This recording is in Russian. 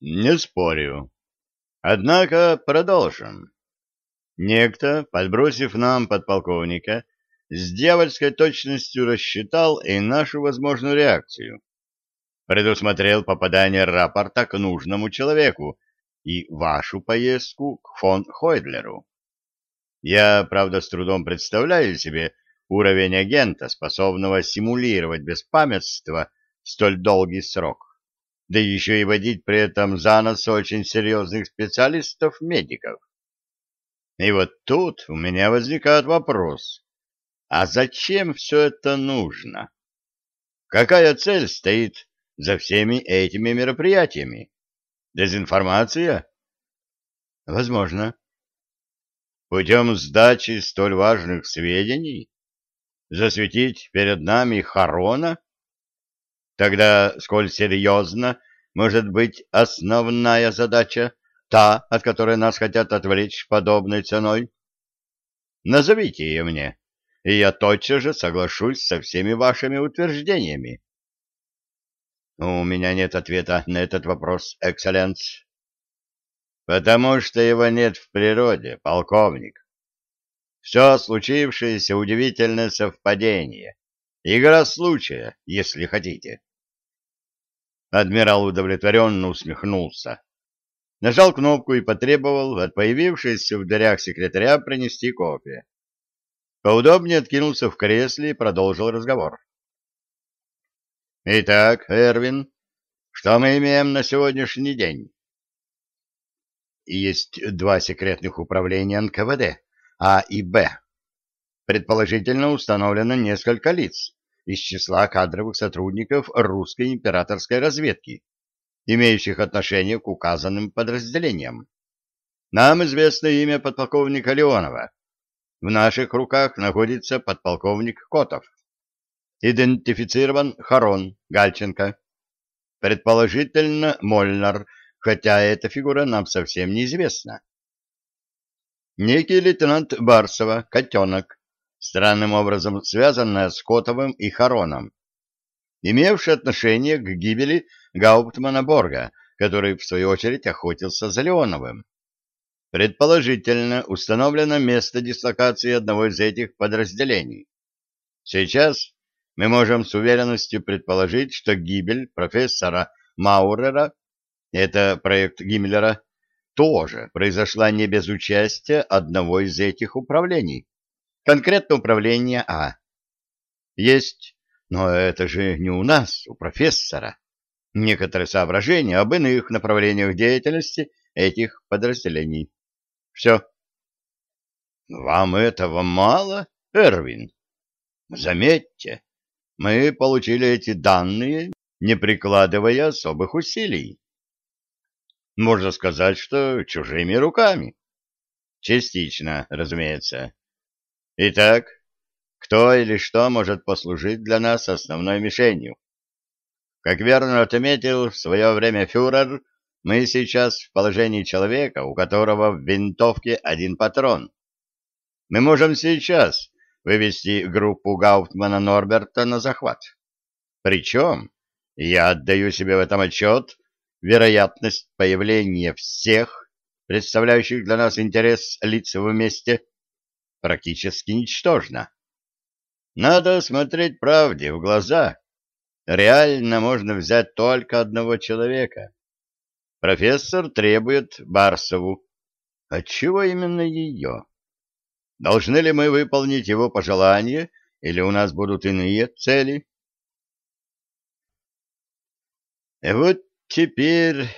Не спорю. Однако продолжим. Некто, подбросив нам подполковника, с дьявольской точностью рассчитал и нашу возможную реакцию. Предусмотрел попадание рапорта к нужному человеку и вашу поездку к фон Хойдлеру. Я, правда, с трудом представляю себе уровень агента, способного симулировать беспамятство столь долгий срок да еще и водить при этом за нос очень серьезных специалистов-медиков. И вот тут у меня возникает вопрос, а зачем все это нужно? Какая цель стоит за всеми этими мероприятиями? Дезинформация? Возможно. Путем сдачи столь важных сведений? Засветить перед нами Харона? Тогда сколь серьезно может быть основная задача, та, от которой нас хотят отвлечь подобной ценой? Назовите ее мне, и я тотчас же соглашусь со всеми вашими утверждениями. У меня нет ответа на этот вопрос, экселленс. Потому что его нет в природе, полковник. Все случившееся удивительное совпадение. Игра случая, если хотите. Адмирал удовлетворенно усмехнулся. Нажал кнопку и потребовал от появившейся в дверях секретаря принести кофе. Поудобнее откинулся в кресле и продолжил разговор. «Итак, Эрвин, что мы имеем на сегодняшний день?» «Есть два секретных управления НКВД, А и Б. Предположительно установлено несколько лиц, из числа кадровых сотрудников русской императорской разведки, имеющих отношение к указанным подразделениям. Нам известно имя подполковника Леонова. В наших руках находится подполковник Котов. Идентифицирован Харон Гальченко. Предположительно, Мольнар, хотя эта фигура нам совсем неизвестна. Некий лейтенант Барсова, котенок, странным образом связанная с Котовым и Хароном, имевшая отношение к гибели Гауптмана Борга, который, в свою очередь, охотился за Леоновым. Предположительно, установлено место дислокации одного из этих подразделений. Сейчас мы можем с уверенностью предположить, что гибель профессора Маурера, это проект Гиммлера, тоже произошла не без участия одного из этих управлений конкретно управление А. Есть, но это же не у нас, у профессора. Некоторые соображения об иных направлениях деятельности этих подразделений. Все. Вам этого мало, Эрвин? Заметьте, мы получили эти данные, не прикладывая особых усилий. Можно сказать, что чужими руками. Частично, разумеется. Итак, кто или что может послужить для нас основной мишенью? Как верно отметил в свое время фюрер, мы сейчас в положении человека, у которого в винтовке один патрон. Мы можем сейчас вывести группу Гауптмана Норберта на захват. Причем, я отдаю себе в этом отчет, вероятность появления всех, представляющих для нас интерес лиц вместе, практически ничтожна. Надо смотреть правде в глаза. Реально можно взять только одного человека. Профессор требует Барсову. Отчего именно ее? Должны ли мы выполнить его пожелание, или у нас будут иные цели? Вот теперь